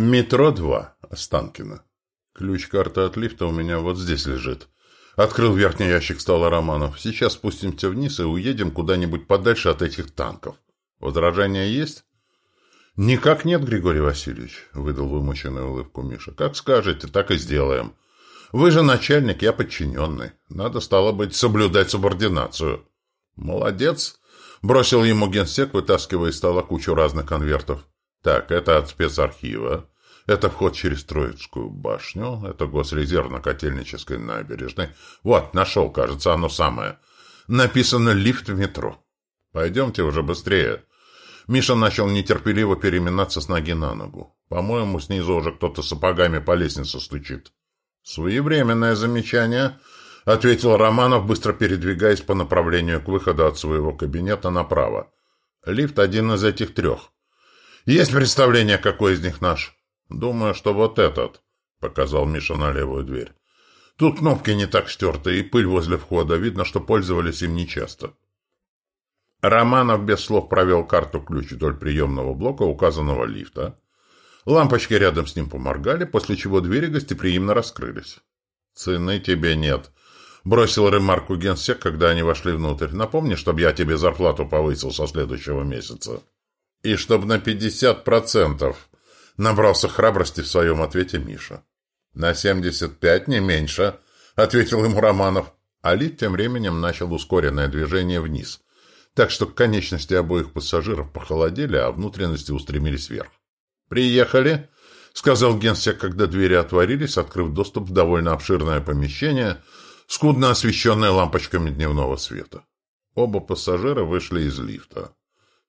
Метро 2. Останкино. Ключ-карта от лифта у меня вот здесь лежит. Открыл верхний ящик стола Романов. Сейчас спустимся вниз и уедем куда-нибудь подальше от этих танков. Возражения есть? Никак нет, Григорий Васильевич, выдал вымученную улыбку Миша. Как скажете, так и сделаем. Вы же начальник, я подчиненный. Надо, стало быть, соблюдать субординацию. Молодец, бросил ему генсек, вытаскивая из стола кучу разных конвертов. Так, это от спецархива. Это вход через Троицкую башню. Это госрезерв на Котельнической набережной. Вот, нашел, кажется, оно самое. Написано «Лифт в метро». Пойдемте уже быстрее. Миша начал нетерпеливо переминаться с ноги на ногу. По-моему, снизу уже кто-то сапогами по лестнице стучит. «Своевременное замечание», — ответил Романов, быстро передвигаясь по направлению к выходу от своего кабинета направо. «Лифт один из этих трех. Есть представление, какой из них наш? Думаю, что вот этот, показал Миша на левую дверь. Тут кнопки не так стерты, и пыль возле входа. Видно, что пользовались им нечасто. Романов без слов провел карту-ключ вдоль приемного блока указанного лифта. Лампочки рядом с ним поморгали, после чего двери гостеприимно раскрылись. «Цены тебе нет», — бросил ремарку генсек, когда они вошли внутрь. «Напомни, чтобы я тебе зарплату повысил со следующего месяца». И чтоб на пятьдесят процентов набрался храбрости в своем ответе Миша. На семьдесят пять, не меньше, ответил ему Романов. Али тем временем начал ускоренное движение вниз, так что конечности обоих пассажиров похолодели, а внутренности устремились вверх. «Приехали», — сказал генсек, когда двери отворились, открыв доступ в довольно обширное помещение, скудно освещенное лампочками дневного света. Оба пассажира вышли из лифта.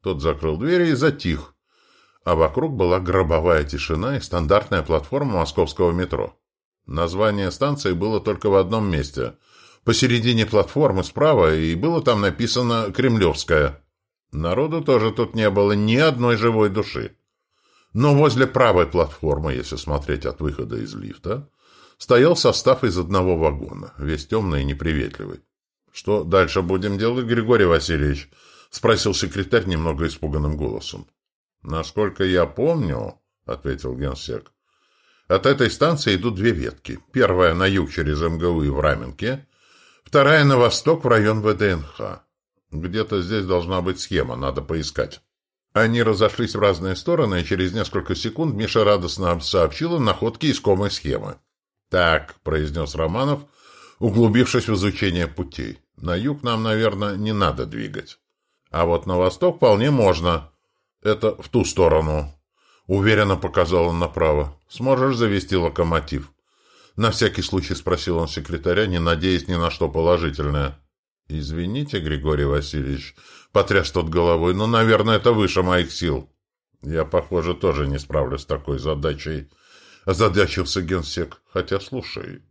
Тот закрыл двери и затих, а вокруг была гробовая тишина и стандартная платформа московского метро. Название станции было только в одном месте. Посередине платформы справа, и было там написано «Кремлевская». Народу тоже тут не было ни одной живой души. Но возле правой платформы, если смотреть от выхода из лифта, стоял состав из одного вагона, весь темный и неприветливый. «Что дальше будем делать, Григорий Васильевич?» — спросил секретарь немного испуганным голосом. — Насколько я помню, — ответил генсек, — от этой станции идут две ветки. Первая на юг через МГУ и в Раменке, вторая на восток в район ВДНХ. Где-то здесь должна быть схема, надо поискать. Они разошлись в разные стороны, и через несколько секунд Миша радостно сообщил им находки искомой схемы. «Так», — произнес Романов, углубившись в изучение путей, — «на юг нам, наверное, не надо двигать». А вот на восток вполне можно. Это в ту сторону. Уверенно показал он направо. Сможешь завести локомотив? На всякий случай спросил он секретаря, не надеясь ни на что положительное. «Извините, Григорий Васильевич», — потряс тот головой, «но, наверное, это выше моих сил». «Я, похоже, тоже не справлюсь с такой задачей», — озадачился генсек. «Хотя, слушай,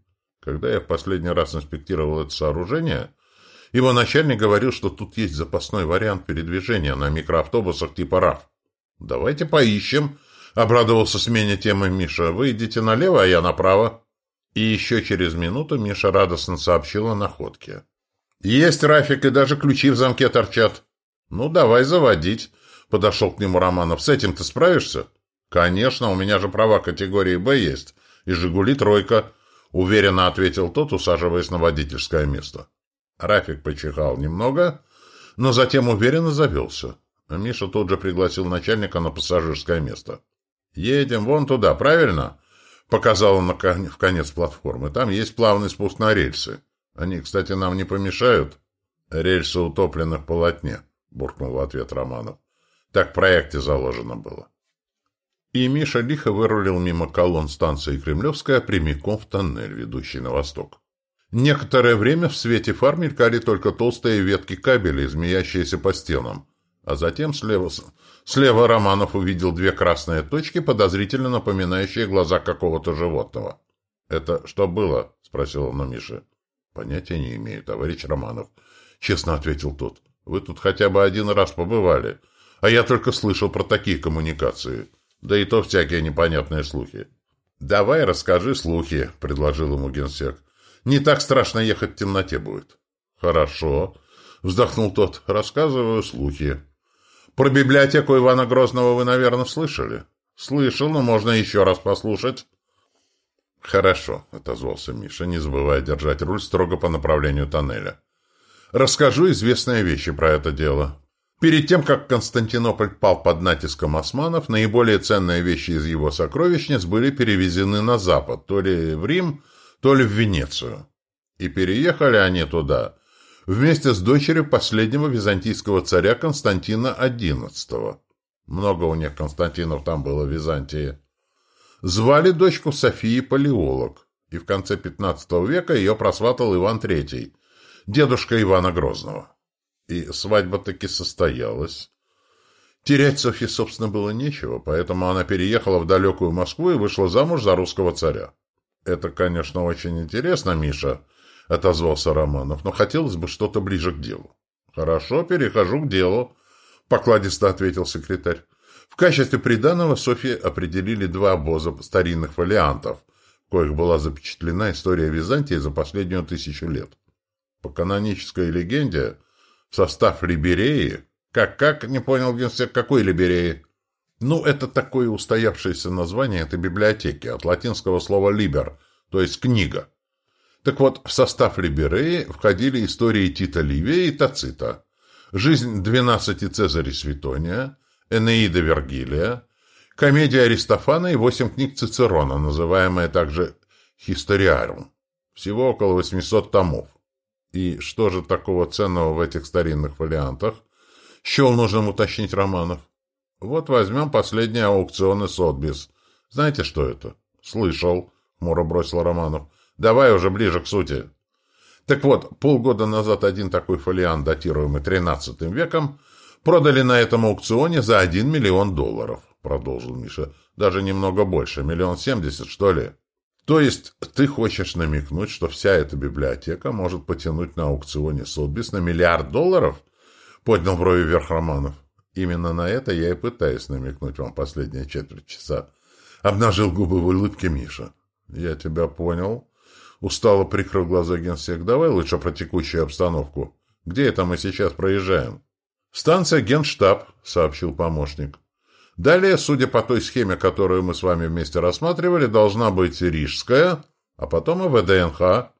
когда я в последний раз инспектировал это сооружение, его начальник говорил, что тут есть запасной вариант передвижения на микроавтобусах типа РАФ. «Давайте поищем», — обрадовался смене темы Миша. «Вы идите налево, а я направо». И еще через минуту Миша радостно сообщил о находке. «Есть Рафик, и даже ключи в замке торчат». «Ну, давай заводить», — подошел к нему Романов. «С этим ты справишься?» «Конечно, у меня же права категории «Б» есть. И «Жигули» тройка», — уверенно ответил тот, усаживаясь на водительское место. Рафик почихал немного, но затем уверенно завелся. Миша тут же пригласил начальника на пассажирское место. «Едем вон туда, правильно?» Показал он в конец платформы. «Там есть плавный спуск на рельсы. Они, кстати, нам не помешают?» «Рельсы утоплены в полотне», — буркнул в ответ Романов. «Так в проекте заложено было». И Миша лихо вырулил мимо колонн станции Кремлевская прямиком в тоннель, ведущий на восток. Некоторое время в свете фар мелькали только толстые ветки кабелей, змеящиеся по стенам. А затем слева, слева Романов увидел две красные точки, подозрительно напоминающие глаза какого-то животного. «Это что было?» — спросил он у Миши. «Понятия не имею, товарищ Романов», — честно ответил тот. «Вы тут хотя бы один раз побывали, а я только слышал про такие коммуникации, да и то всякие непонятные слухи». «Давай расскажи слухи», — предложил ему генсек. Не так страшно ехать в темноте будет. Хорошо, вздохнул тот. Рассказываю слухи. Про библиотеку Ивана Грозного вы, наверное, слышали? Слышал, но можно еще раз послушать. Хорошо, отозвался Миша, не забывая держать руль строго по направлению тоннеля. Расскажу известные вещи про это дело. Перед тем, как Константинополь пал под натиском османов, наиболее ценные вещи из его сокровищниц были перевезены на запад, то ли в Рим, то ли в Венецию. И переехали они туда вместе с дочерью последнего византийского царя Константина XI. Много у них Константинов там было в Византии. Звали дочку Софии Палеолог, и в конце XV века ее просватал Иван III, дедушка Ивана Грозного. И свадьба таки состоялась. Терять Софье, собственно, было нечего, поэтому она переехала в далекую Москву и вышла замуж за русского царя. «Это, конечно, очень интересно, Миша», — отозвался Романов, «но хотелось бы что-то ближе к делу». «Хорошо, перехожу к делу», — покладисто ответил секретарь. В качестве приданого Софье определили два обоза старинных фолиантов, в коих была запечатлена история Византии за последнюю тысячу лет. По канонической легенде, в состав Либереи... Как-как, не понял генсек, какой Либереи? Ну, это такое устоявшееся название этой библиотеки, от латинского слова «либер», то есть «книга». Так вот, в состав Либереи входили истории Тита Ливия и Тацита, жизнь двенадцати Цезарей Светония, Энеида Вергилия, комедия Аристофана и восемь книг Цицерона, называемая также «Хисториарум». Всего около 800 томов. И что же такого ценного в этих старинных фолиантах? Счел нужным уточнить Романов. Вот возьмем последний аукцион из Сотбис. Знаете, что это? Слышал, хмуро бросил Романов. Давай уже ближе к сути. Так вот, полгода назад один такой фолиант, датируемый тринадцатым веком, Продали на этом аукционе за один миллион долларов, продолжил Миша. Даже немного больше, миллион семьдесят, что ли. То есть ты хочешь намекнуть, что вся эта библиотека может потянуть на аукционе Сотбис на миллиард долларов? Поднял брови вверх Романов. Именно на это я и пытаюсь намекнуть вам последние четверть часа. Обнажил губы в улыбке Миша. Я тебя понял. Устало прикрыл глаза генсек. Давай лучше про текущую обстановку. Где это мы сейчас проезжаем? «Станция Генштаб», — сообщил помощник. «Далее, судя по той схеме, которую мы с вами вместе рассматривали, должна быть Рижская, а потом и ВДНХ».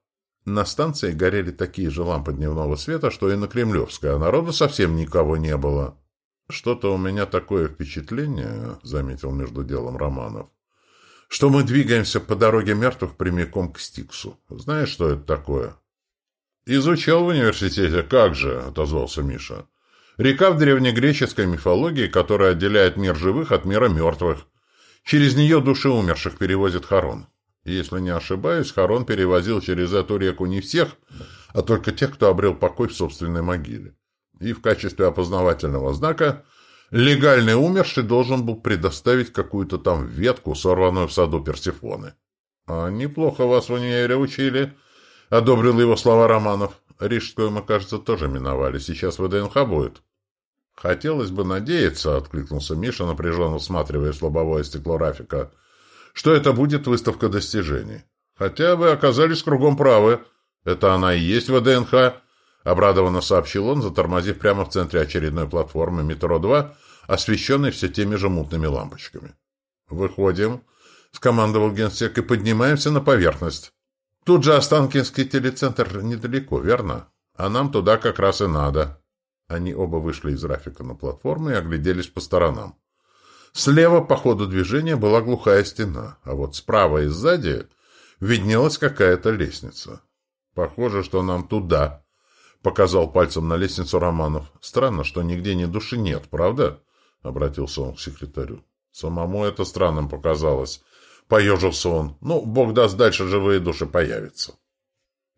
На станции горели такие же лампы дневного света, что и на Кремлевской, а народу совсем никого не было. «Что-то у меня такое впечатление», — заметил между делом Романов, «что мы двигаемся по дороге мертвых прямиком к Стиксу. Знаешь, что это такое?» «Изучал в университете, как же», — отозвался Миша. Река в древнегреческой мифологии, которая отделяет мир живых от мира мертвых. Через нее души умерших перевозит Харон. Если не ошибаюсь, Харон перевозил через эту реку не всех, а только тех, кто обрел покой в собственной могиле. И в качестве опознавательного знака легальный умерший должен был предоставить какую-то там ветку, сорванную в саду Персифоны. «А неплохо вас в универе учили», — одобрил его слова Романов. «Рижскую мы, кажется, тоже миновали. Сейчас ВДНХ будет». «Хотелось бы надеяться», — откликнулся Миша, напряженно всматривая в лобовое стекло Рафика, «что это будет выставка достижений. Хотя вы оказались кругом правы. Это она и есть ВДНХ», — обрадованно сообщил он, затормозив прямо в центре очередной платформы «Метро-2», освещенной все теми же мутными лампочками. «Выходим», — скомандовал генсек, — «и поднимаемся на поверхность. Тут же Останкинский телецентр недалеко, верно? А нам туда как раз и надо». Они оба вышли из Рафика на платформу и огляделись по сторонам. Слева по ходу движения была глухая стена, а вот справа и сзади виднелась какая-то лестница. «Похоже, что нам туда», — показал пальцем на лестницу Романов. «Странно, что нигде ни души нет, правда?» — обратился он к секретарю. «Самому это странным показалось», — поежился он. «Ну, бог даст, дальше живые души появятся».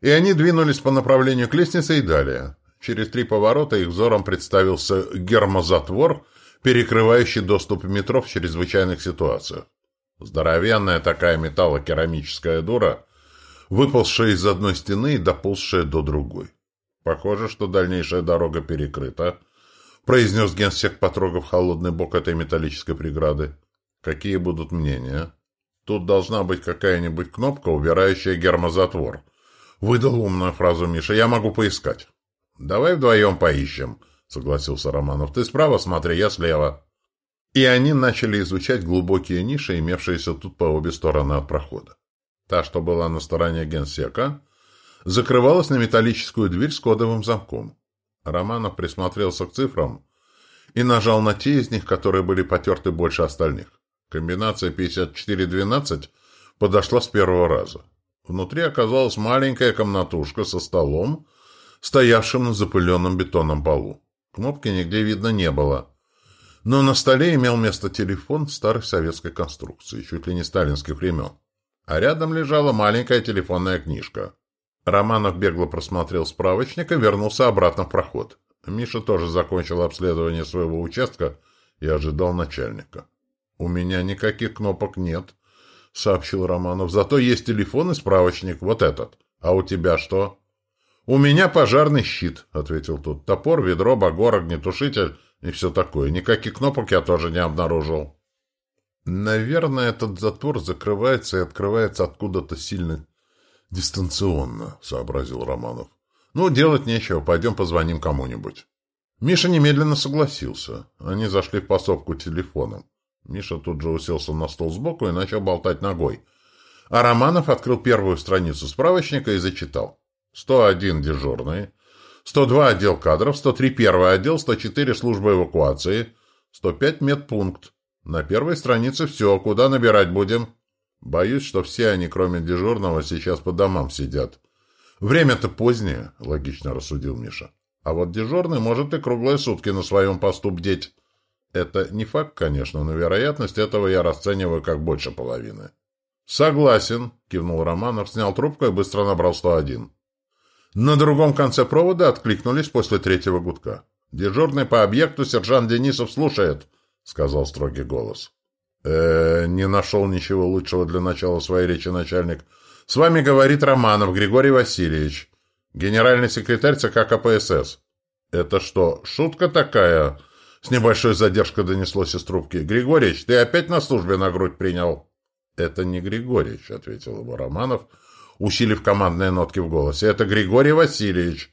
И они двинулись по направлению к лестнице и далее. Через три поворота их взором представился гермозатвор, перекрывающий доступ в метро в чрезвычайных ситуациях. Здоровенная такая металлокерамическая дура, выползшая из одной стены и доползшая до другой. Похоже, что дальнейшая дорога перекрыта, произнес генсек, потрогав холодный бок этой металлической преграды. Какие будут мнения? Тут должна быть какая-нибудь кнопка, убирающая гермозатвор. Выдал умную фразу Миша. Я могу поискать. «Давай вдвоем поищем», — согласился Романов. «Ты справа смотри, я слева». и они начали изучать глубокие ниши, имевшиеся тут по обе стороны от прохода. Та, что была на стороне генсека, закрывалась на металлическую дверь с кодовым замком. Романов присмотрелся к цифрам и нажал на те из них, которые были потерты больше остальных. Комбинация 5412 подошла с первого раза. Внутри оказалась маленькая комнатушка со столом, стоявшим на запыленном бетонном полу. Кнопки нигде видно не было. Но на столе имел место телефон старой советской конструкции, чуть ли не сталинских времен. А рядом лежала маленькая телефонная книжка. Романов бегло просмотрел справочник и вернулся обратно в проход. Миша тоже закончил обследование своего участка и ожидал начальника. «У меня никаких кнопок нет», — сообщил Романов. «Зато есть телефон и справочник, вот этот. А у тебя что?» «У меня пожарный щит», — ответил тот. «Топор, ведро, багор, огнетушитель и все такое. Никаких кнопок я тоже не обнаружил». «Наверное, этот затвор закрывается и открывается откуда-то сильно дистанционно», — сообразил Романов. «Ну, делать нечего, пойдем позвоним кому-нибудь». Миша немедленно согласился. Они зашли в пособку телефоном. Миша тут же уселся на стол сбоку и начал болтать ногой. А Романов открыл первую страницу справочника и зачитал. 101 дежурный, 102 отдел кадров, 103 первый отдел, 104 служба эвакуации, 105 медпункт. На первой странице все, куда набирать будем? Боюсь, что все они, кроме дежурного, сейчас по домам сидят. Время-то позднее, логично рассудил Миша. А вот дежурный может и круглые сутки на своем посту бдеть. Это не факт, конечно, но вероятность этого я расцениваю как больше половины. «Согласен», — кивнул Романов, снял трубку и быстро набрал 101. На другом конце провода откликнулись после третьего гудка. «Дежурный по объекту сержант Денисов слушает», — сказал строгий голос. Э не нашел ничего лучшего для начала своей речи начальник. «С вами говорит Романов Григорий Васильевич, генеральный секретарь ЦК КПСС». «Это что, шутка такая?» С небольшой задержкой донеслось из трубки. «Григорьевич, ты опять на службе на грудь принял?» «Это не Григорьевич», — ответил его Романов, — усилив командные нотки в голосе. «Это Григорий Васильевич.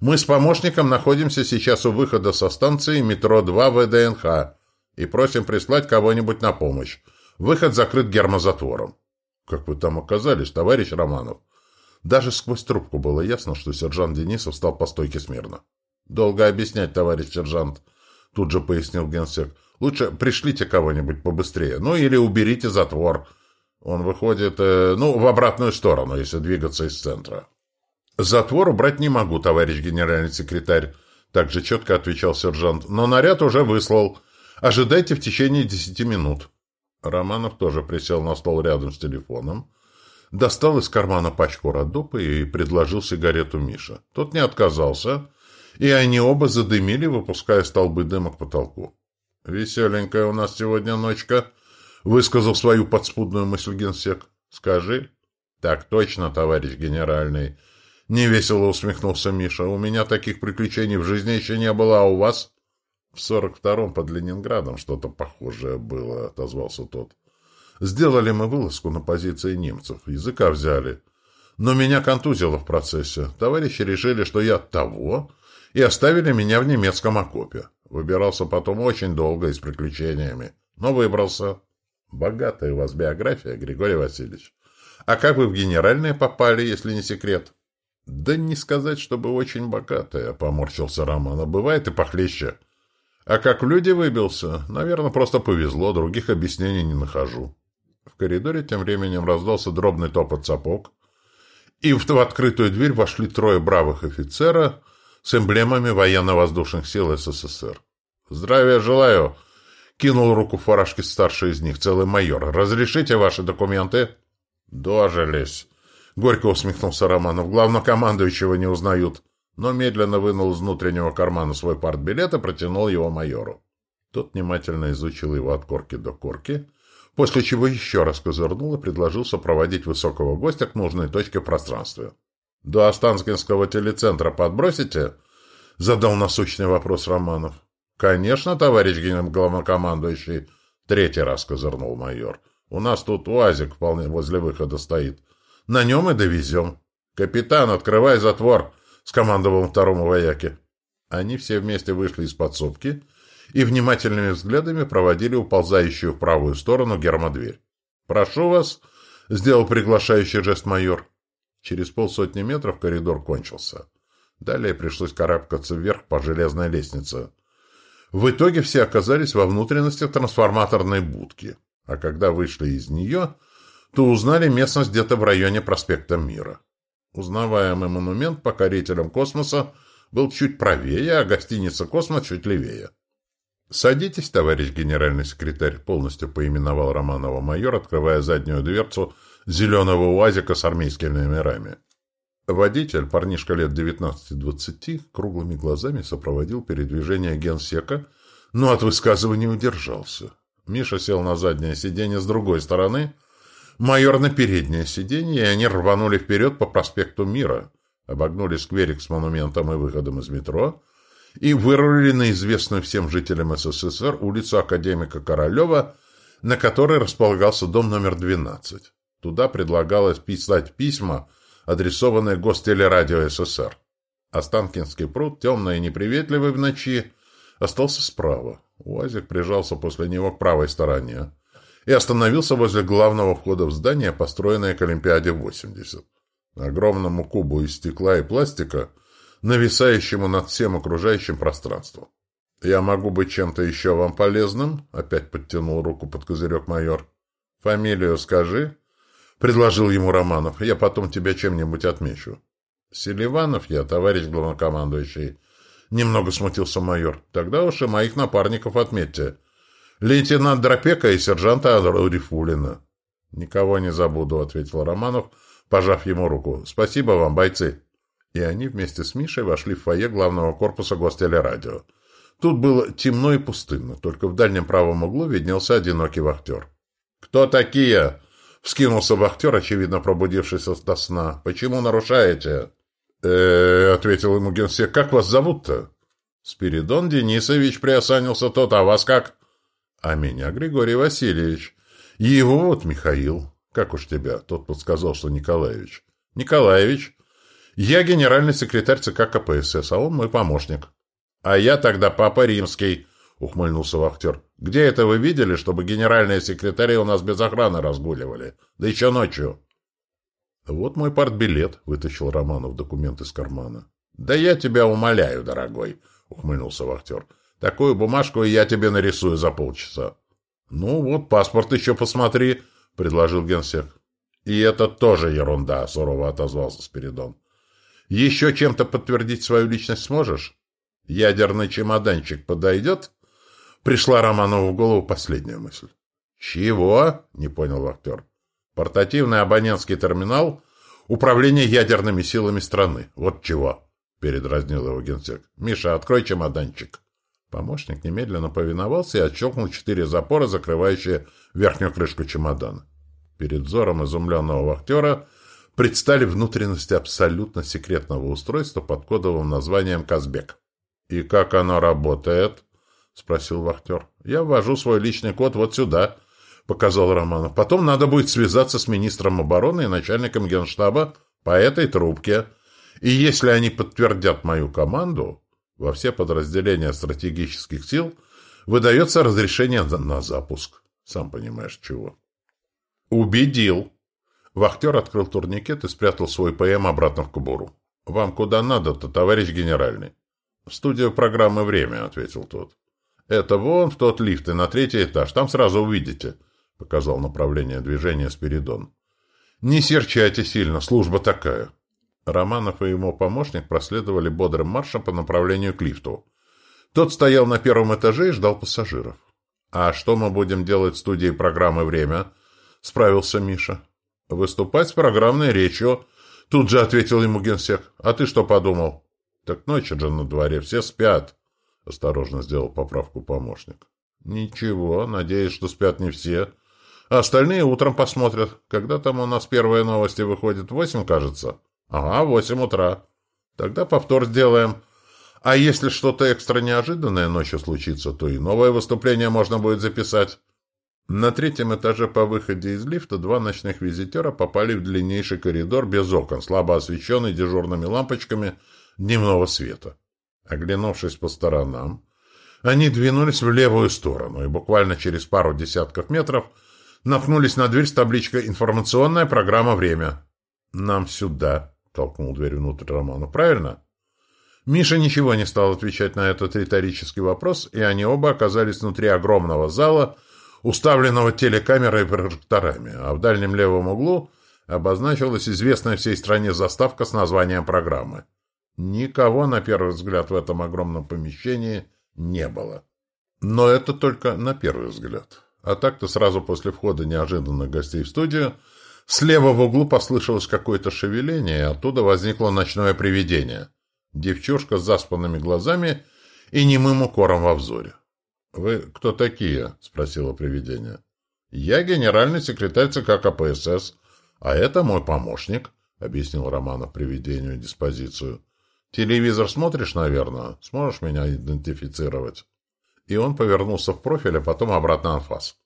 Мы с помощником находимся сейчас у выхода со станции метро 2 ВДНХ и просим прислать кого-нибудь на помощь. Выход закрыт гермозатвором». «Как вы там оказались, товарищ Романов?» Даже сквозь трубку было ясно, что сержант Денисов стал по стойке смирно. «Долго объяснять, товарищ сержант», — тут же пояснил генсек. «Лучше пришлите кого-нибудь побыстрее, ну или уберите затвор». Он выходит, э, ну, в обратную сторону, если двигаться из центра. «Затвор убрать не могу, товарищ генеральный секретарь», — также четко отвечал сержант. «Но наряд уже выслал. Ожидайте в течение десяти минут». Романов тоже присел на стол рядом с телефоном, достал из кармана пачку Родопа и предложил сигарету Мише. Тот не отказался, и они оба задымили, выпуская столбы дыма к потолку. «Веселенькая у нас сегодня ночка», высказал свою подспудную мысль генсек. «Скажи». «Так точно, товарищ генеральный». Невесело усмехнулся Миша. «У меня таких приключений в жизни еще не было, а у вас?» «В сорок втором под Ленинградом что-то похожее было», — отозвался тот. «Сделали мы вылазку на позиции немцев, языка взяли. Но меня контузило в процессе. Товарищи решили, что я того, и оставили меня в немецком окопе. Выбирался потом очень долго и с приключениями, но выбрался». Богатая у вас биография, Григорий Васильевич. А как вы в генеральные попали, если не секрет? Да не сказать, чтобы очень богатая, поморщился Роман. А бывает и похлеще. А как в люди выбился? Наверное, просто повезло, других объяснений не нахожу. В коридоре тем временем раздался дробный топот сапог, и в, в открытую дверь вошли трое бравых офицера с эмблемами военно-воздушных сил СССР. «Здравия желаю!» Кинул руку в фуражке старший из них, целый майор. «Разрешите ваши документы?» «Дожились!» Горько усмехнулся Романов. «Главнокомандующего не узнают». Но медленно вынул из внутреннего кармана свой партбилет и протянул его майору. Тот внимательно изучил его от корки до корки, после чего еще раз козырнул и предложил сопроводить высокого гостя к нужной точке в пространстве. «До Останкинского телецентра подбросите?» — задал насущный вопрос Романов. «Конечно, товарищ главнокомандующий», — третий раз козырнул майор. «У нас тут УАЗик вполне возле выхода стоит. На нем и довезем». «Капитан, открывай затвор», — скомандовал второму вояке. Они все вместе вышли из подсобки и внимательными взглядами проводили уползающую в правую сторону гермодверь. «Прошу вас», — сделал приглашающий жест майор. Через полсотни метров коридор кончился. Далее пришлось карабкаться вверх по железной лестнице. В итоге все оказались во внутренностях трансформаторной будки, а когда вышли из нее, то узнали местность где-то в районе проспекта Мира. Узнаваемый монумент покорителям космоса был чуть правее, а гостиница «Космос» чуть левее. «Садитесь, товарищ генеральный секретарь», — полностью поименовал Романова майор, открывая заднюю дверцу зеленого уазика с армейскими номерами. Водитель, парнишка лет 19-20, круглыми глазами сопроводил передвижение генсека, но от высказывания удержался. Миша сел на заднее сиденье с другой стороны, майор на переднее сиденье, и они рванули вперед по проспекту Мира, обогнули скверик с монументом и выходом из метро и вырулили на известную всем жителям СССР улицу Академика Королева, на которой располагался дом номер 12. Туда предлагалось писать письма, адресованные Гостелерадио СССР. Останкинский пруд, темный и неприветливый в ночи, остался справа. УАЗик прижался после него к правой стороне и остановился возле главного входа в здание, построенное к Олимпиаде-80. Огромному кубу из стекла и пластика, нависающему над всем окружающим пространством. «Я могу быть чем-то еще вам полезным?» — опять подтянул руку под козырек майор. «Фамилию скажи?» — предложил ему Романов. «Я потом тебя чем-нибудь отмечу». «Селиванов я, товарищ главнокомандующий». Немного смутился майор. «Тогда уж и моих напарников отметьте. Лейтенант Дропека и сержанта Рифулина». «Никого не забуду», — ответил Романов, пожав ему руку. «Спасибо вам, бойцы». И они вместе с Мишей вошли в фойе главного корпуса гостелерадио. Тут было темно и пустынно, только в дальнем правом углу виднелся одинокий вахтер. «Кто такие?» Вскинулся вахтер, очевидно пробудившийся до сна. «Почему нарушаете?» э ответил ему генсек. «Как вас зовут-то?» «Спиридон Денисович», — приосанился тот. «А вас как?» «А меня Григорий Васильевич. Его вот Михаил. Как уж тебя?» Тот подсказал, что Николаевич. «Николаевич. Я генеральный секретарь ЦК КПСС, а он мой помощник». «А я тогда Папа Римский», — ухмыльнулся вахтер. «Где это вы видели, чтобы генеральные секретари у нас без охраны разгуливали? Да еще ночью». «Вот мой партбилет», — вытащил Романов документ из кармана. «Да я тебя умоляю, дорогой», — ухмыльнулся вахтер. «Такую бумажку я тебе нарисую за полчаса». «Ну вот, паспорт еще посмотри», — предложил генсек. «И это тоже ерунда», — сурово отозвался Спиридон. «Еще чем-то подтвердить свою личность сможешь? Ядерный чемоданчик подойдет?» Пришла Романову в голову последняя мысль. «Чего?» — не понял актер. «Портативный абонентский терминал управления ядерными силами страны. Вот чего!» — передразнил его генсек. «Миша, открой чемоданчик». Помощник немедленно повиновался и отщелкнул четыре запора, закрывающие верхнюю крышку чемодана. Перед взором изумленного вахтера предстали внутренности абсолютно секретного устройства под кодовым названием «Казбек». «И как оно работает?» — спросил вахтер. — Я ввожу свой личный код вот сюда, — показал Романов. — Потом надо будет связаться с министром обороны и начальником генштаба по этой трубке. И если они подтвердят мою команду, во все подразделения стратегических сил выдается разрешение на запуск. Сам понимаешь, чего. Убедил. Вахтер открыл турникет и спрятал свой ПМ обратно в кобуру. «Вам куда надо-то, товарищ генеральный?» «В студию программы «Время», — ответил тот. «Это вон в тот лифт и на третий этаж. Там сразу увидите», — показал направление движения Спиридон. «Не серчайте сильно, служба такая». Романов и его помощник проследовали бодрым маршем по направлению к лифту. Тот стоял на первом этаже и ждал пассажиров. «А что мы будем делать в студии программы «Время»?» — справился Миша. «Выступать с программной речью», — тут же ответил ему генсек. «А ты что подумал?» «Так ночь же на дворе, все спят». Осторожно сделал поправку помощник. Ничего, надеюсь, что спят не все. А остальные утром посмотрят. Когда там у нас первые новости выходят? Восемь, кажется? Ага, восемь утра. Тогда повтор сделаем. А если что-то экстра неожиданное ночью случится, то и новое выступление можно будет записать. На третьем этаже по выходе из лифта два ночных визитера попали в длиннейший коридор без окон, слабо освещенный дежурными лампочками дневного света. Оглянувшись по сторонам, Они двинулись в левую сторону и буквально через пару десятков метров наткнулись на дверь с табличкой «Информационная программа «Время». «Нам сюда», — толкнул дверь внутрь Романа. «Правильно?» Миша ничего не стал отвечать на этот риторический вопрос, и они оба оказались внутри огромного зала, уставленного телекамерой и прожекторами, а в дальнем левом углу обозначилась известная всей стране заставка с названием программы. Никого, на первый взгляд, в этом огромном помещении не было. Но это только на первый взгляд. А так-то сразу после входа неожиданных гостей в студию слева в углу послышалось какое-то шевеление, и оттуда возникло ночное привидение. Девчушка с заспанными глазами и немым укором во взоре. «Вы кто такие?» — спросила привидение. «Я генеральный секретарь ЦК КПСС, а это мой помощник», — объяснил Романов привидению диспозицию. «Телевизор смотришь, наверное? Сможешь меня идентифицировать?» И он повернулся в профиль, а потом обратно анфас.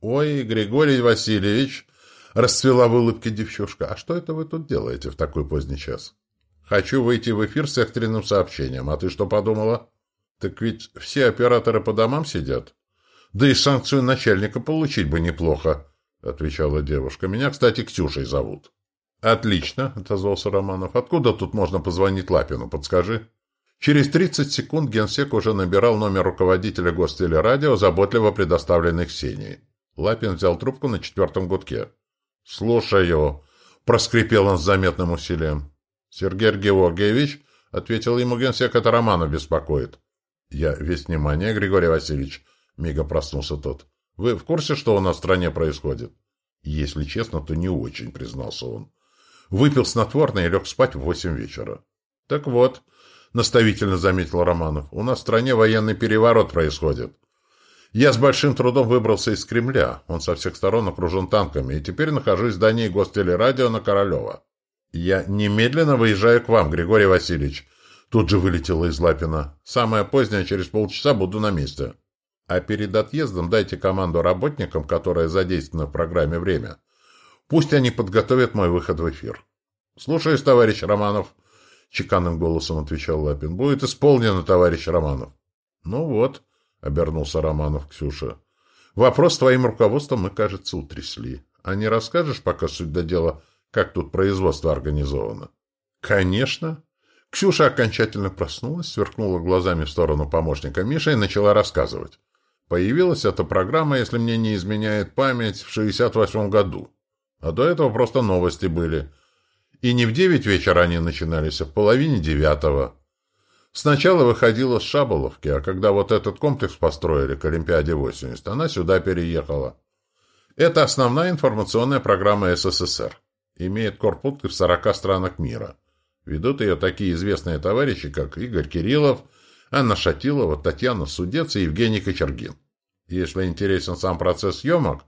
«Ой, Григорий Васильевич!» — расцвела в улыбке девчушка. «А что это вы тут делаете в такой поздний час?» «Хочу выйти в эфир с экстренным сообщением. А ты что подумала?» «Так ведь все операторы по домам сидят». «Да и санкцию начальника получить бы неплохо», — отвечала девушка. «Меня, кстати, Ксюшей зовут». «Отлично», — отозвался Романов. «Откуда тут можно позвонить Лапину? Подскажи». Через 30 секунд генсек уже набирал номер руководителя гостелерадио, заботливо предоставленный Ксении. Лапин взял трубку на четвертом гудке. «Слушаю», — проскрипел он с заметным усилием. «Сергей Георгиевич», — ответил ему генсек, — «это Романов беспокоит». «Я весь внимание, Григорий Васильевич», — мига проснулся тот. «Вы в курсе, что у нас в стране происходит?» «Если честно, то не очень», — признался он. Выпил снотворное и лег спать в восемь вечера. «Так вот», — наставительно заметил Романов, — «у нас в стране военный переворот происходит. Я с большим трудом выбрался из Кремля, он со всех сторон окружен танками, и теперь нахожусь в здании гостелерадио на Королева. Я немедленно выезжаю к вам, Григорий Васильевич». Тут же вылетело из Лапина. «Самое позднее, через полчаса буду на месте. А перед отъездом дайте команду работникам, которые задействованы в программе «Время», Пусть они подготовят мой выход в эфир. — Слушаюсь, товарищ Романов, — чеканным голосом отвечал Лапин. — Будет исполнено, товарищ Романов. — Ну вот, — обернулся Романов Ксюша. — Вопрос с твоим руководством мы, кажется, утрясли. А не расскажешь пока суть до дела, как тут производство организовано? — Конечно. Ксюша окончательно проснулась, сверкнула глазами в сторону помощника Миши и начала рассказывать. Появилась эта программа, если мне не изменяет память, в 68 году. А до этого просто новости были. И не в девять вечера они начинались, а в половине девятого. Сначала выходила с Шаболовки, а когда вот этот комплекс построили к Олимпиаде 80, она сюда переехала. Это основная информационная программа СССР. Имеет корпункты в 40 странах мира. Ведут ее такие известные товарищи, как Игорь Кириллов, Анна Шатилова, Татьяна Судец и Евгений Кочергин. Если интересен сам процесс съемок,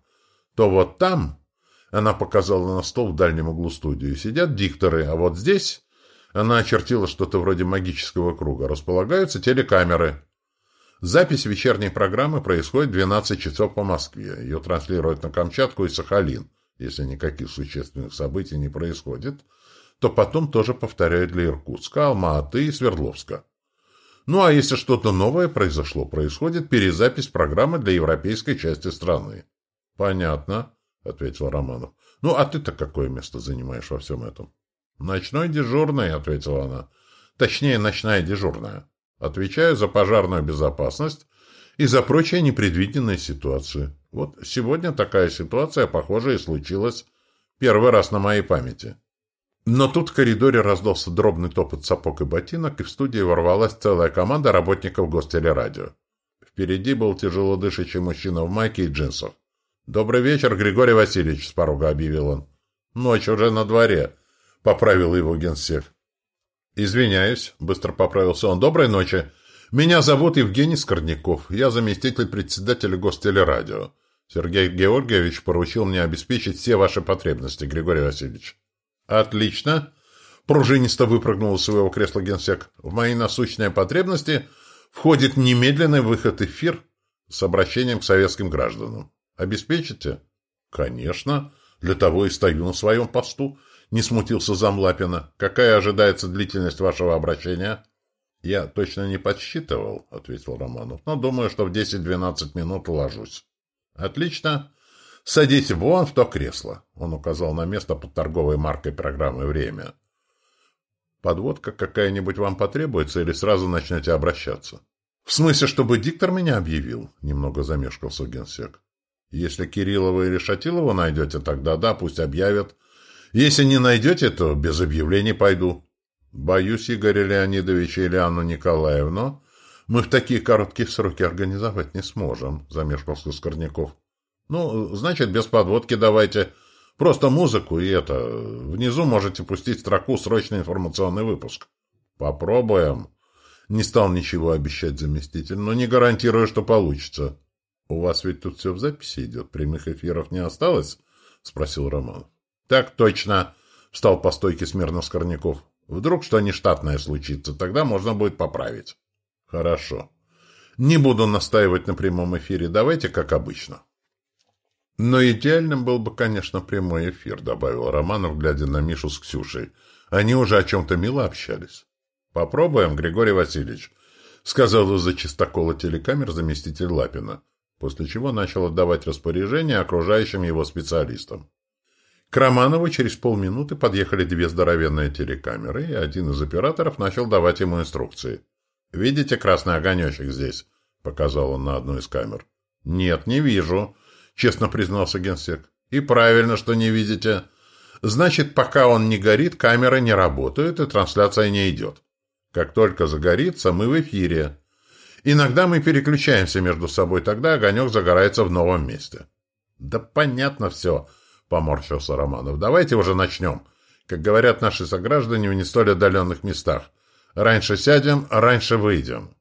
то вот там она показала на стол в дальнем углу студии. Сидят дикторы, а вот здесь... Она очертила что-то вроде магического круга. Располагаются телекамеры. Запись вечерней программы происходит в 12 часов по Москве. Ее транслируют на Камчатку и Сахалин. Если никаких существенных событий не происходит, то потом тоже повторяют для Иркутска, Алма-Аты и Свердловска. Ну а если что-то новое произошло, происходит перезапись программы для европейской части страны. Понятно. — ответил Романов. — Ну, а ты-то какое место занимаешь во всем этом? — Ночной дежурный, — ответила она. — Точнее, ночная дежурная. Отвечаю за пожарную безопасность и за прочие непредвиденные ситуации. Вот сегодня такая ситуация, похоже, и случилась первый раз на моей памяти. Но тут в коридоре раздался дробный топот сапог и ботинок, и в студии ворвалась целая команда работников гостелерадио. Впереди был тяжело дышащий мужчина в майке и джинсах. «Добрый вечер, Григорий Васильевич», — с порога объявил он. «Ночь уже на дворе», — поправил его генсек. «Извиняюсь», — быстро поправился он. «Доброй ночи. Меня зовут Евгений Скорняков. Я заместитель председателя Гостелерадио. Сергей Георгиевич поручил мне обеспечить все ваши потребности, Григорий Васильевич». «Отлично», — пружинисто выпрыгнул из своего кресла генсек. «В мои насущные потребности входит немедленный выход эфир с обращением к советским гражданам. Обеспечите? Конечно. Для того и стою на своем посту. Не смутился зам Лапина. Какая ожидается длительность вашего обращения? «Я точно не подсчитывал», — ответил Романов, «но думаю, что в 10-12 минут уложусь». «Отлично. Садись вон в то кресло», — он указал на место под торговой маркой программы «Время». «Подводка какая-нибудь вам потребуется или сразу начнете обращаться?» «В смысле, чтобы диктор меня объявил?» — немного замешкался генсек. «Если Кириллова или Шатилова найдете, тогда да, пусть объявят. Если не найдете, то без объявлений пойду». «Боюсь, Игоря Леонидовича или Анну Николаевну, мы в такие короткие сроки организовать не сможем», — замешкался Скорняков. «Ну, значит, без подводки давайте. Просто музыку и это. Внизу можете пустить строку «Срочный информационный выпуск». «Попробуем». Не стал ничего обещать заместитель, но не гарантирую, что получится. — У вас ведь тут все в записи идет, прямых эфиров не осталось? — спросил Роман. — Так точно, — встал по стойке смирно Скорняков. — Вдруг что нештатное случится, тогда можно будет поправить. — Хорошо. Не буду настаивать на прямом эфире, давайте как обычно. — Но идеальным был бы, конечно, прямой эфир, — добавил Романов, глядя на Мишу с Ксюшей. Они уже о чем-то мило общались. «Попробуем, Григорий Васильевич», — сказал из-за чистокола телекамер заместитель Лапина, после чего начал отдавать распоряжения окружающим его специалистам. К Романову через полминуты подъехали две здоровенные телекамеры, и один из операторов начал давать ему инструкции. «Видите красный огонечек здесь?» — показал он на одну из камер. «Нет, не вижу», — честно признался генсек. «И правильно, что не видите. Значит, пока он не горит, камеры не работают, и трансляция не идет. Как только загорится, мы в эфире. Иногда мы переключаемся между собой, тогда огонек загорается в новом месте. Да понятно все, поморщился Романов. Давайте уже начнем. Как говорят наши сограждане в не столь отдаленных местах. Раньше сядем, раньше выйдем.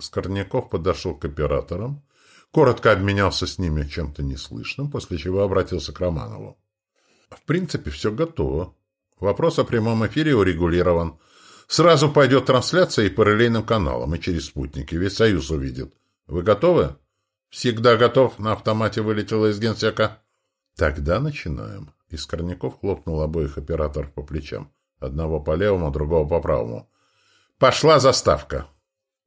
Скорняков подошел к операторам, коротко обменялся с ними чем-то неслышным, после чего обратился к Романову. В принципе, все готово. Вопрос о прямом эфире урегулирован. Сразу пойдет трансляция и по релейным каналам, и через спутники. Весь Союз увидит. Вы готовы? Всегда готов. На автомате вылетело из генсека. Тогда начинаем. Из Корняков хлопнул обоих операторов по плечам. Одного по левому, другого по правому. Пошла заставка.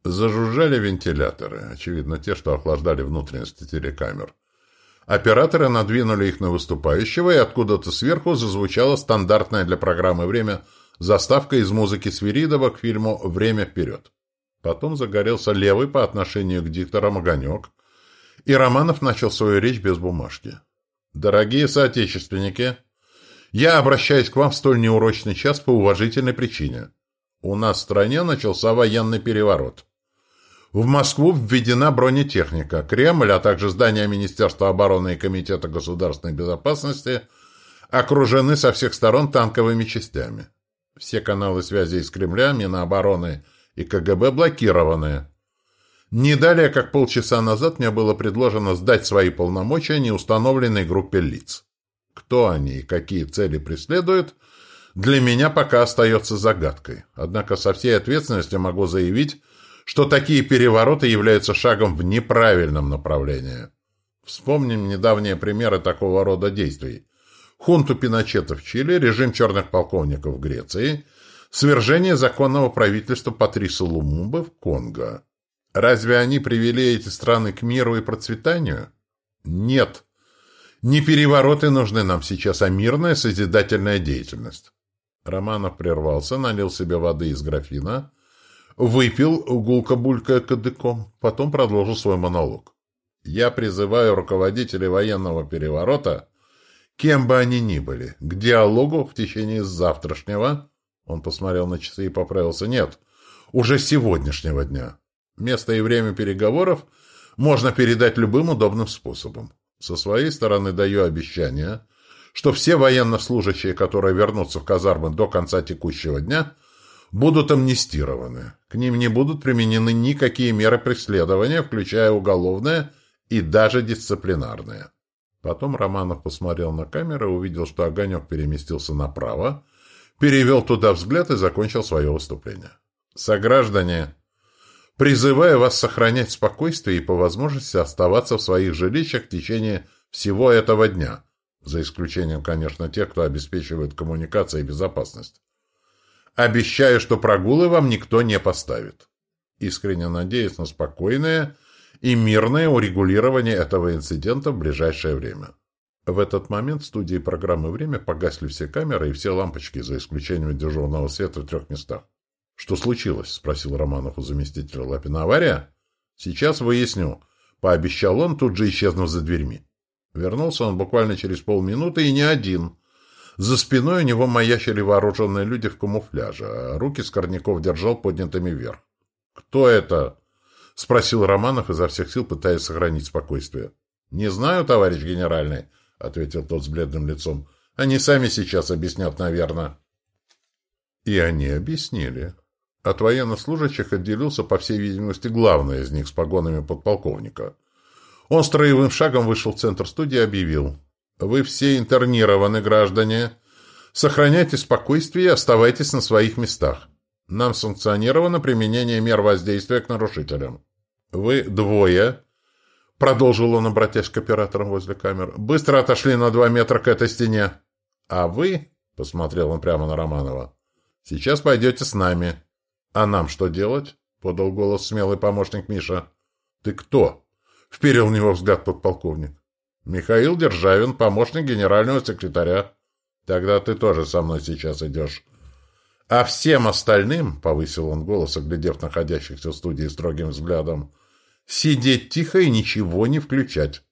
Зажужжали вентиляторы. Очевидно, те, что охлаждали внутренности телекамер. Операторы надвинули их на выступающего, и откуда-то сверху зазвучало стандартное для программы время – Заставка из музыки Свиридова к фильму «Время вперед». Потом загорелся левый по отношению к дикторам огонек, и Романов начал свою речь без бумажки. «Дорогие соотечественники, я обращаюсь к вам в столь неурочный час по уважительной причине. У нас в стране начался военный переворот. В Москву введена бронетехника. Кремль, а также здания Министерства обороны и Комитета государственной безопасности окружены со всех сторон танковыми частями. Все каналы связи из Кремля, Минобороны и КГБ блокированы. Не далее, как полчаса назад, мне было предложено сдать свои полномочия неустановленной группе лиц. Кто они и какие цели преследуют, для меня пока остается загадкой. Однако со всей ответственностью могу заявить, что такие перевороты являются шагом в неправильном направлении. Вспомним недавние примеры такого рода действий хунту Пиночета в Чили, режим черных полковников в Греции, свержение законного правительства Патриса Лумумбы в Конго. Разве они привели эти страны к миру и процветанию? Нет. Не перевороты нужны нам сейчас, а мирная созидательная деятельность. Романов прервался, налил себе воды из графина, выпил, гулко-булькая кадыком, потом продолжил свой монолог. Я призываю руководителей военного переворота кем бы они ни были, к диалогу в течение завтрашнего, он посмотрел на часы и поправился, нет, уже сегодняшнего дня. Место и время переговоров можно передать любым удобным способом. Со своей стороны даю обещание, что все военнослужащие, которые вернутся в казармы до конца текущего дня, будут амнистированы. К ним не будут применены никакие меры преследования, включая уголовные и даже дисциплинарные. Потом Романов посмотрел на камеру, увидел, что огонек переместился направо, перевел туда взгляд и закончил свое выступление. «Сограждане, призываю вас сохранять спокойствие и по возможности оставаться в своих жилищах в течение всего этого дня, за исключением, конечно, тех, кто обеспечивает коммуникацию и безопасность. Обещаю, что прогулы вам никто не поставит. искренне надеясь на спокойное и мирное урегулирование этого инцидента в ближайшее время. В этот момент в студии программы «Время» погасли все камеры и все лампочки, за исключением дежурного света в трех местах. «Что случилось?» – спросил Романов у заместителя Лапина. «Авария?» «Сейчас выясню», – пообещал он, тут же исчезнув за дверьми. Вернулся он буквально через полминуты и не один. За спиной у него маячили вооруженные люди в камуфляже, а руки Скорняков держал поднятыми вверх. «Кто это?» — спросил Романов изо всех сил, пытаясь сохранить спокойствие. «Не знаю, товарищ генеральный», — ответил тот с бледным лицом. «Они сами сейчас объяснят, наверное». И они объяснили. От военнослужащих отделился, по всей видимости, главный из них с погонами подполковника. Он строевым шагом вышел в центр студии и объявил. «Вы все интернированы, граждане. Сохраняйте спокойствие и оставайтесь на своих местах. Нам санкционировано применение мер воздействия к нарушителям. Вы двое, — продолжил он, обратясь к операторам возле камер, — быстро отошли на два метра к этой стене. А вы, — посмотрел он прямо на Романова, — сейчас пойдете с нами. А нам что делать? — подал голос смелый помощник Миша. — Ты кто? — вперил в него взгляд подполковник. — Михаил Державин, помощник генерального секретаря. — Тогда ты тоже со мной сейчас идешь. — А всем остальным, — повысил он голос, оглядев находящихся в студии строгим взглядом, — сидеть тихо и ничего не включать.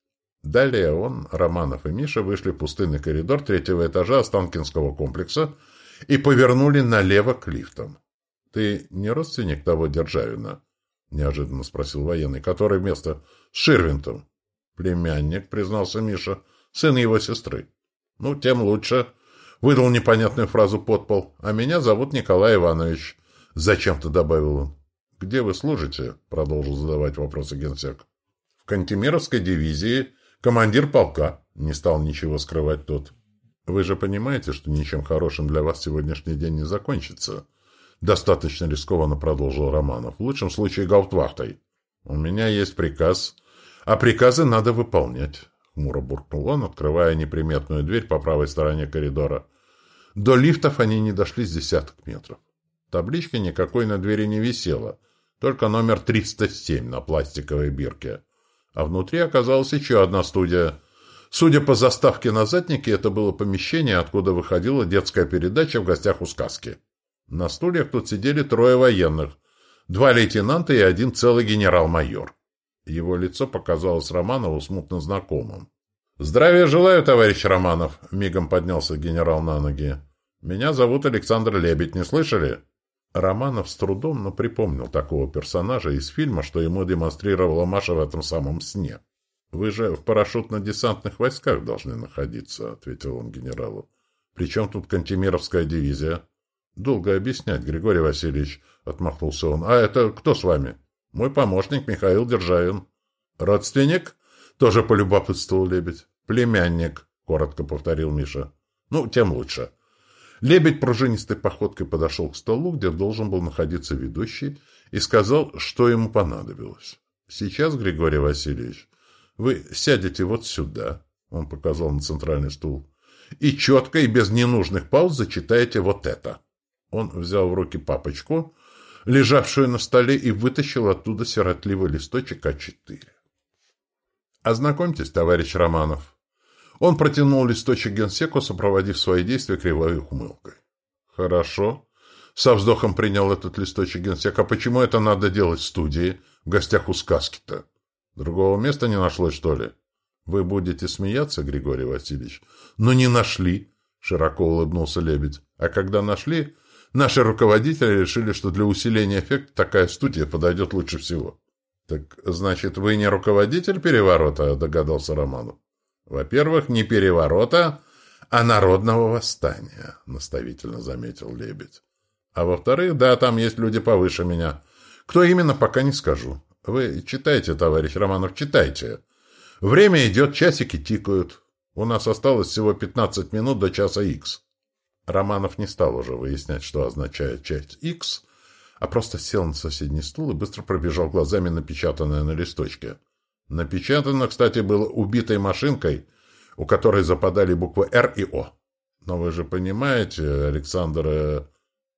Далее он, Романов и Миша вышли в пустынный коридор третьего этажа Останкинского комплекса и повернули налево к лифтам. — Ты не родственник того Державина? — неожиданно спросил военный, который вместо с Ширвинтом. — Племянник, — признался Миша, — сын его сестры. — Ну, тем лучше. Выдал непонятную фразу подпол. «А меня зовут Николай Иванович». Зачем-то добавил он. «Где вы служите?» — продолжил задавать вопросы генсек. «В Кантемировской дивизии. Командир полка». Не стал ничего скрывать тот. «Вы же понимаете, что ничем хорошим для вас сегодняшний день не закончится?» Достаточно рискованно продолжил Романов. В лучшем случае гауптвахтой. «У меня есть приказ, а приказы надо выполнять», — хмуро буркнул он, открывая неприметную дверь по правой стороне коридора. До лифтов они не дошли с десяток метров. Таблички никакой на двери не висела, только номер 307 на пластиковой бирке. А внутри оказалась еще одна студия. Судя по заставке на заднике, это было помещение, откуда выходила детская передача в гостях у сказки. На стульях тут сидели трое военных, два лейтенанта и один целый генерал-майор. Его лицо показалось Романову смутно знакомым. «Здравия желаю, товарищ Романов!» — мигом поднялся генерал на ноги. «Меня зовут Александр Лебедь, не слышали?» Романов с трудом, но припомнил такого персонажа из фильма, что ему демонстрировала Маша в этом самом сне. «Вы же в парашютно-десантных войсках должны находиться», — ответил он генералу. «Причем тут Кантемировская дивизия?» «Долго объяснять, Григорий Васильевич», — отмахнулся он. «А это кто с вами?» «Мой помощник Михаил Державин». «Родственник?» — тоже полюбопытствовал Лебедь. «Племянник», — коротко повторил Миша. «Ну, тем лучше». Лебедь пружинистой походкой подошел к столу, где должен был находиться ведущий, и сказал, что ему понадобилось. «Сейчас, Григорий Васильевич, вы сядете вот сюда», — он показал на центральный стул, «и четко и без ненужных пауз зачитаете вот это». Он взял в руки папочку, лежавшую на столе, и вытащил оттуда сиротливый листочек А4. «Ознакомьтесь, товарищ Романов». Он протянул листочек генсеку, сопроводив свои действия кривой ухмылкой. «Хорошо». Со вздохом принял этот листочек генсек. «А почему это надо делать в студии, в гостях у сказки-то? Другого места не нашлось, что ли?» «Вы будете смеяться, Григорий Васильевич?» «Но не нашли», — широко улыбнулся Лебедь. «А когда нашли, наши руководители решили, что для усиления эффекта такая студия подойдет лучше всего». «Так, значит, вы не руководитель переворота?» – догадался Романов. «Во-первых, не переворота, а народного восстания», – наставительно заметил Лебедь. «А во-вторых, да, там есть люди повыше меня. Кто именно, пока не скажу. Вы читайте, товарищ Романов, читайте. Время идет, часики тикают. У нас осталось всего 15 минут до часа Х». Романов не стал уже выяснять, что означает часть Х, а просто сел на соседний стул и быстро пробежал глазами напечатанное на листочке. Напечатано, кстати, было убитой машинкой, у которой западали буквы «Р» и «О». Но вы же понимаете, Александр э,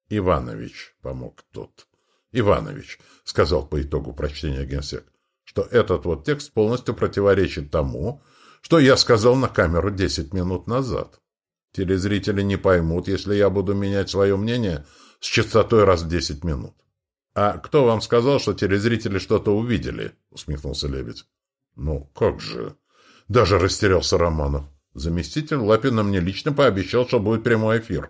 Иванович, помог тот. Иванович, сказал по итогу прочтения генсек, что этот вот текст полностью противоречит тому, что я сказал на камеру 10 минут назад. Телезрители не поймут, если я буду менять свое мнение с частотой раз в 10 минут. «А кто вам сказал, что телезрители что-то увидели?» — усмехнулся Лебедь. «Ну, как же?» Даже растерялся Романов. Заместитель Лапина мне лично пообещал, что будет прямой эфир.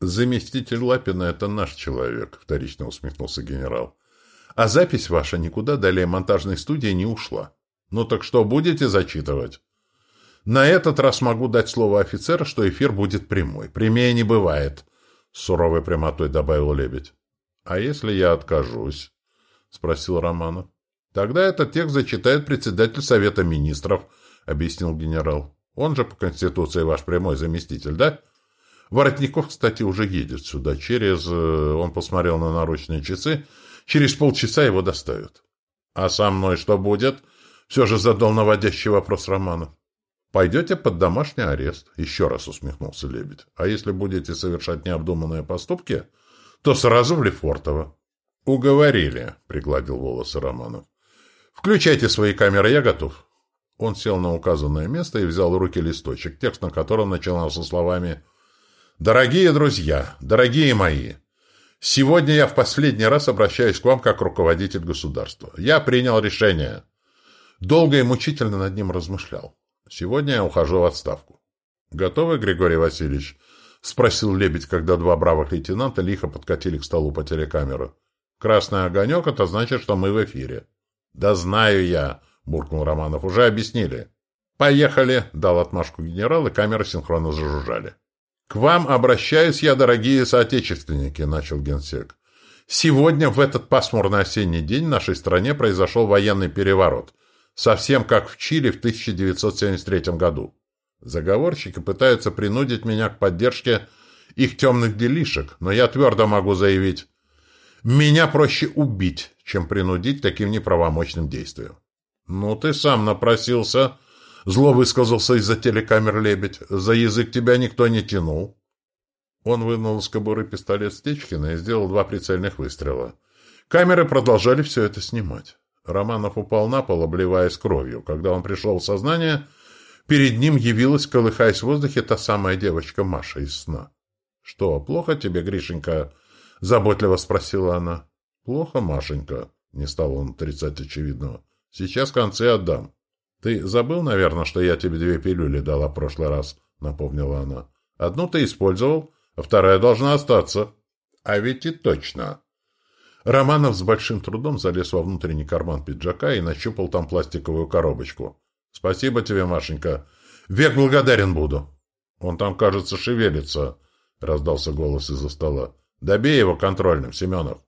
«Заместитель Лапина — это наш человек», — вторично усмехнулся генерал. «А запись ваша никуда далее монтажной студии не ушла. Ну так что, будете зачитывать?» «На этот раз могу дать слово офицера, что эфир будет прямой. Прямее не бывает», — с суровой прямотой добавил Лебедь. «А если я откажусь?» — спросил Романов. «Тогда этот текст зачитает председатель Совета Министров», — объяснил генерал. «Он же по Конституции ваш прямой заместитель, да?» Воротников, кстати, уже едет сюда. Через... Э, он посмотрел на наручные часы. Через полчаса его доставят. А со мной что будет? Все же задал наводящий вопрос Романов. Пойдете под домашний арест. Еще раз усмехнулся Лебедь. А если будете совершать необдуманные поступки, то сразу в Лефортово. Уговорили, пригладил волосы Романов. Включайте свои камеры, я готов. Он сел на указанное место и взял в руки листочек, текст на котором начинался словами Дорогие друзья, дорогие мои, сегодня я в последний раз обращаюсь к вам как руководитель государства. Я принял решение. Долго и мучительно над ним размышлял. Сегодня я ухожу в отставку. Готовы, Григорий Васильевич? Спросил Лебедь, когда два бравых лейтенанта лихо подкатили к столу по телекамеру. Красный огонек — это значит, что мы в эфире. Да знаю я, буркнул Романов. Уже объяснили. Поехали, дал отмашку генерал, и камеры синхронно зажужжали. «К вам обращаюсь я, дорогие соотечественники», — начал генсек. «Сегодня, в этот пасмурный осенний день, в нашей стране произошел военный переворот, совсем как в Чили в 1973 году. Заговорщики пытаются принудить меня к поддержке их темных делишек, но я твердо могу заявить, меня проще убить, чем принудить таким неправомочным действием». «Ну, ты сам напросился», Зло высказался из-за телекамер лебедь. За язык тебя никто не тянул. Он вынул из кобуры пистолет Стечкина и сделал два прицельных выстрела. Камеры продолжали все это снимать. Романов упал на пол, обливаясь кровью. Когда он пришел в сознание, перед ним явилась, колыхаясь в воздухе, та самая девочка Маша из сна. — Что, плохо тебе, Гришенька? — заботливо спросила она. — Плохо, Машенька, — не стал он отрицать очевидного. — Сейчас концы отдам. «Ты забыл, наверное, что я тебе две пилюли дала в прошлый раз?» — напомнила она. «Одну ты использовал, а вторая должна остаться». «А ведь и точно!» Романов с большим трудом залез во внутренний карман пиджака и нащупал там пластиковую коробочку. «Спасибо тебе, Машенька. Век благодарен буду». «Он там, кажется, шевелится», — раздался голос из-за стола. «Добей его контрольным, Семенов».